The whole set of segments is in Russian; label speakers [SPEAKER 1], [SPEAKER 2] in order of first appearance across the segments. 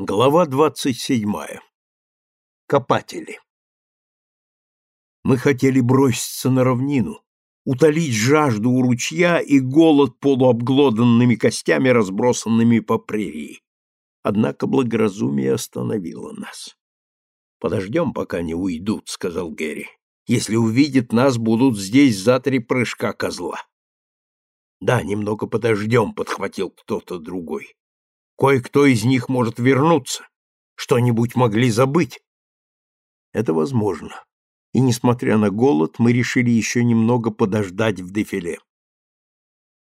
[SPEAKER 1] Глава двадцать седьмая. Копатели. Мы хотели броситься на равнину, утолить жажду у ручья и голод полуобглоданными костями, разбросанными по прерии. Однако благоразумие остановило нас. «Подождем, пока не уйдут», — сказал Герри. «Если увидят нас, будут здесь за три прыжка козла». «Да, немного подождем», — подхватил кто-то другой. Кое-кто из них может вернуться. Что-нибудь могли забыть. Это возможно. И, несмотря на голод, мы решили еще немного подождать в дефиле.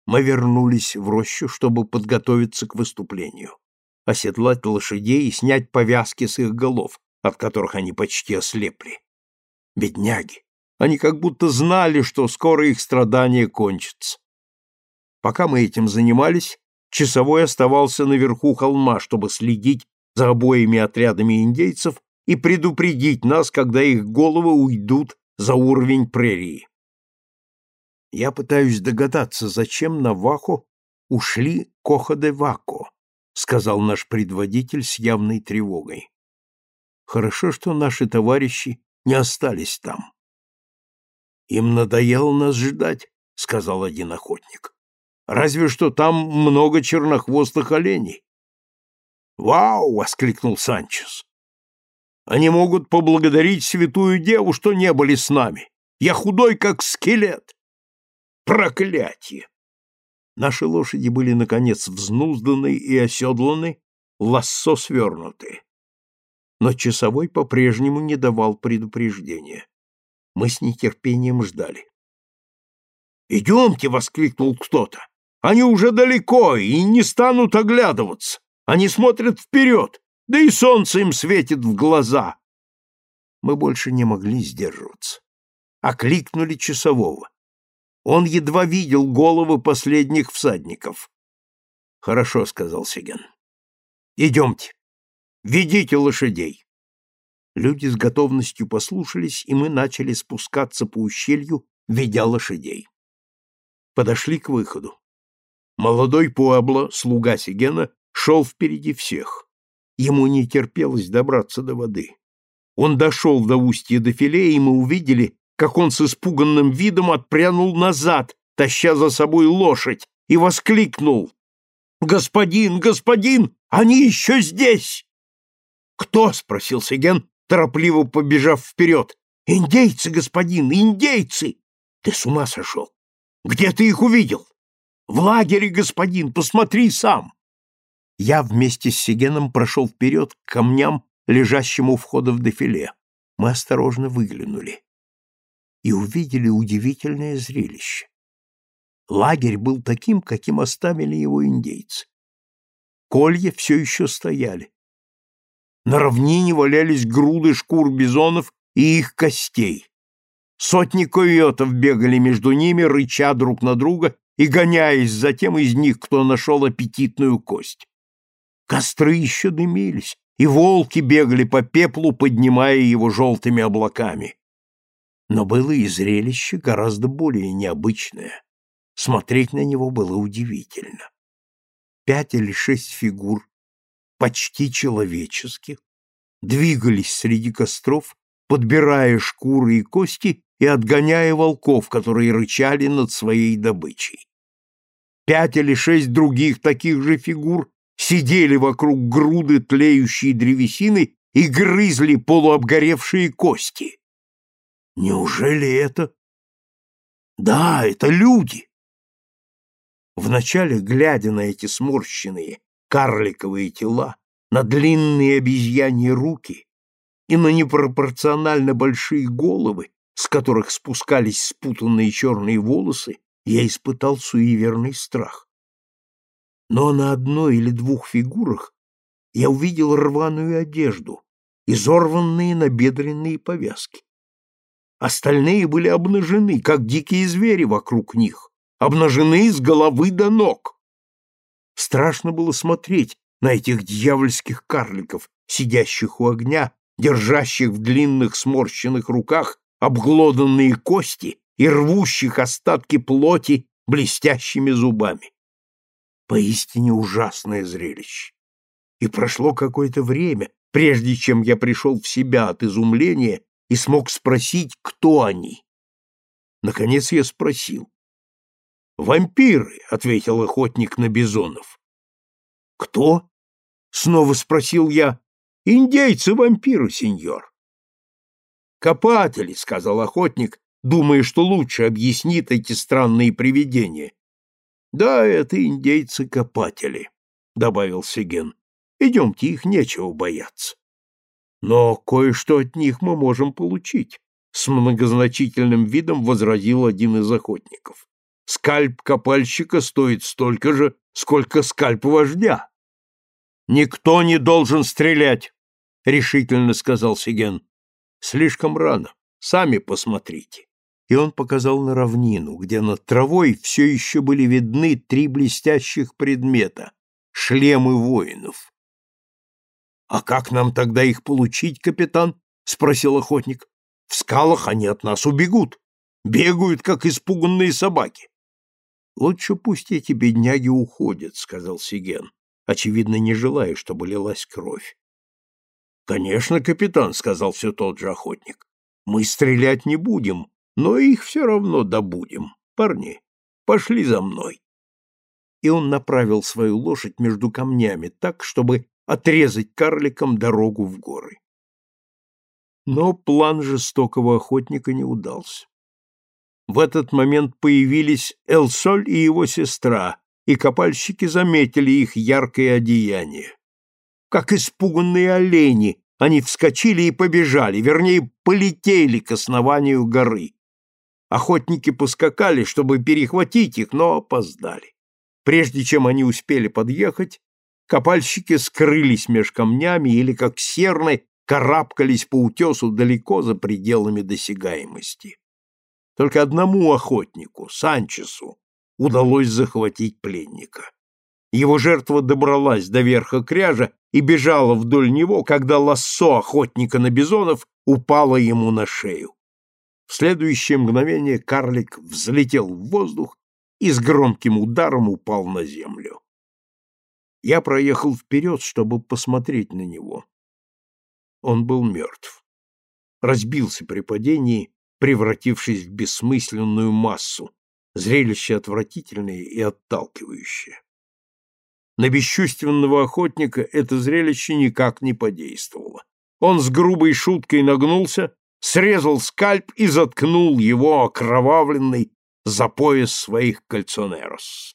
[SPEAKER 1] Мы вернулись в рощу, чтобы подготовиться к выступлению, оседлать лошадей и снять повязки с их голов, от которых они почти ослепли. Бедняги! Они как будто знали, что скоро их страдания кончатся. Пока мы этим занимались, часовой оставался наверху холма, чтобы следить за обоими отрядами индейцев и предупредить нас, когда их головы уйдут за уровень прерии. Я пытаюсь догадаться, зачем на Вахо ушли Коха-де-Вако, сказал наш предводитель с явной тревогой. Хорошо, что наши товарищи не остались там. Им надоело нас ждать, сказал один охотник. Разве что там много чернохвостых оленей. «Вау!» — воскликнул Санчес. «Они могут поблагодарить святую деву, что не были с нами. Я худой, как скелет. Проклятие!» Наши лошади были, наконец, взнузданы и оседланы, лассо свернуты. Но часовой по-прежнему не давал предупреждения. Мы с нетерпением ждали. «Идемте!» — воскликнул кто-то. Они уже далеко и не станут оглядываться. Они смотрят вперед, да и солнце им светит в глаза. Мы больше не могли сдерживаться. Окликнули часового. Он едва видел головы последних всадников. «Хорошо», — сказал Сиген. «Идемте. Ведите лошадей». Люди с готовностью послушались, и мы начали спускаться по ущелью, ведя лошадей. Подошли к выходу. Молодой Пуабло, слуга Сигена, шел впереди всех. Ему не терпелось добраться до воды. Он дошел до устья Дофиле, и мы увидели, как он с испуганным видом отпрянул назад, таща за собой лошадь, и воскликнул. «Господин, господин, они еще здесь!» «Кто?» — спросил Сиген, торопливо побежав вперед. «Индейцы, господин, индейцы!» «Ты с ума сошел! Где ты их увидел?» В лагере, господин, посмотри сам. Я вместе с Сигеном прошел вперед к камням, лежащим у входа в дефиле. Мы осторожно выглянули и увидели удивительное зрелище. Лагерь был таким, каким оставили его индейцы. Колья все еще стояли. На равнине валялись груды шкур бизонов и их костей. Сотни койотов бегали между ними, рыча друг на друга и гоняясь за тем из них, кто нашел аппетитную кость. Костры еще дымились, и волки бегали по пеплу, поднимая его желтыми облаками. Но было и зрелище гораздо более необычное. Смотреть на него было удивительно. Пять или шесть фигур, почти человеческих, двигались среди костров, подбирая шкуры и кости и отгоняя волков, которые рычали над своей добычей. Пять или шесть других таких же фигур сидели вокруг груды тлеющей древесины и грызли полуобгоревшие кости. Неужели это? Да, это люди. Вначале, глядя на эти сморщенные карликовые тела, на длинные обезьяньи руки и на непропорционально большие головы, с которых спускались спутанные черные волосы, я испытал суеверный страх. Но на одной или двух фигурах я увидел рваную одежду, изорванные набедренные повязки. Остальные были обнажены, как дикие звери вокруг них, обнажены с головы до ног. Страшно было смотреть на этих дьявольских карликов, сидящих у огня, держащих в длинных сморщенных руках обглоданные кости и рвущих остатки плоти блестящими зубами. Поистине ужасное зрелище. И прошло какое-то время, прежде чем я пришел в себя от изумления и смог спросить, кто они. Наконец я спросил. «Вампиры», — ответил охотник на бизонов. «Кто?» — снова спросил я. «Индейцы-вампиры, сеньор». «Копатели», — сказал охотник, думая, что лучше объяснит эти странные привидения. «Да, это индейцы-копатели», — добавил Сиген. «Идемте, их нечего бояться». «Но кое-что от них мы можем получить», — с многозначительным видом возразил один из охотников. «Скальп копальщика стоит столько же, сколько скальп вождя». «Никто не должен стрелять», — решительно сказал Сиген. «Слишком рано. Сами посмотрите» и он показал на равнину, где над травой все еще были видны три блестящих предмета — шлемы воинов. — А как нам тогда их получить, капитан? — спросил охотник. — В скалах они от нас убегут, бегают, как испуганные собаки. — Лучше пусть эти бедняги уходят, — сказал Сиген, очевидно, не желая, чтобы лилась кровь. — Конечно, капитан, — сказал все тот же охотник. — Мы стрелять не будем, но их все равно добудем. Парни, пошли за мной. И он направил свою лошадь между камнями так, чтобы отрезать карликам дорогу в горы. Но план жестокого охотника не удался. В этот момент появились Элсоль и его сестра, и копальщики заметили их яркое одеяние. Как испуганные олени, они вскочили и побежали, вернее, полетели к основанию горы. Охотники поскакали, чтобы перехватить их, но опоздали. Прежде чем они успели подъехать, копальщики скрылись меж камнями или, как серны, карабкались по утесу далеко за пределами досягаемости. Только одному охотнику, Санчесу, удалось захватить пленника. Его жертва добралась до верха кряжа и бежала вдоль него, когда лассо охотника на бизонов упало ему на шею. В следующее мгновение карлик взлетел в воздух и с громким ударом упал на землю. Я проехал вперед, чтобы посмотреть на него. Он был мертв. Разбился при падении, превратившись в бессмысленную массу, зрелище отвратительное и отталкивающее. На бесчувственного охотника это зрелище никак не подействовало. Он с грубой шуткой нагнулся, срезал скальп и заткнул его окровавленный за пояс своих кальцонерос.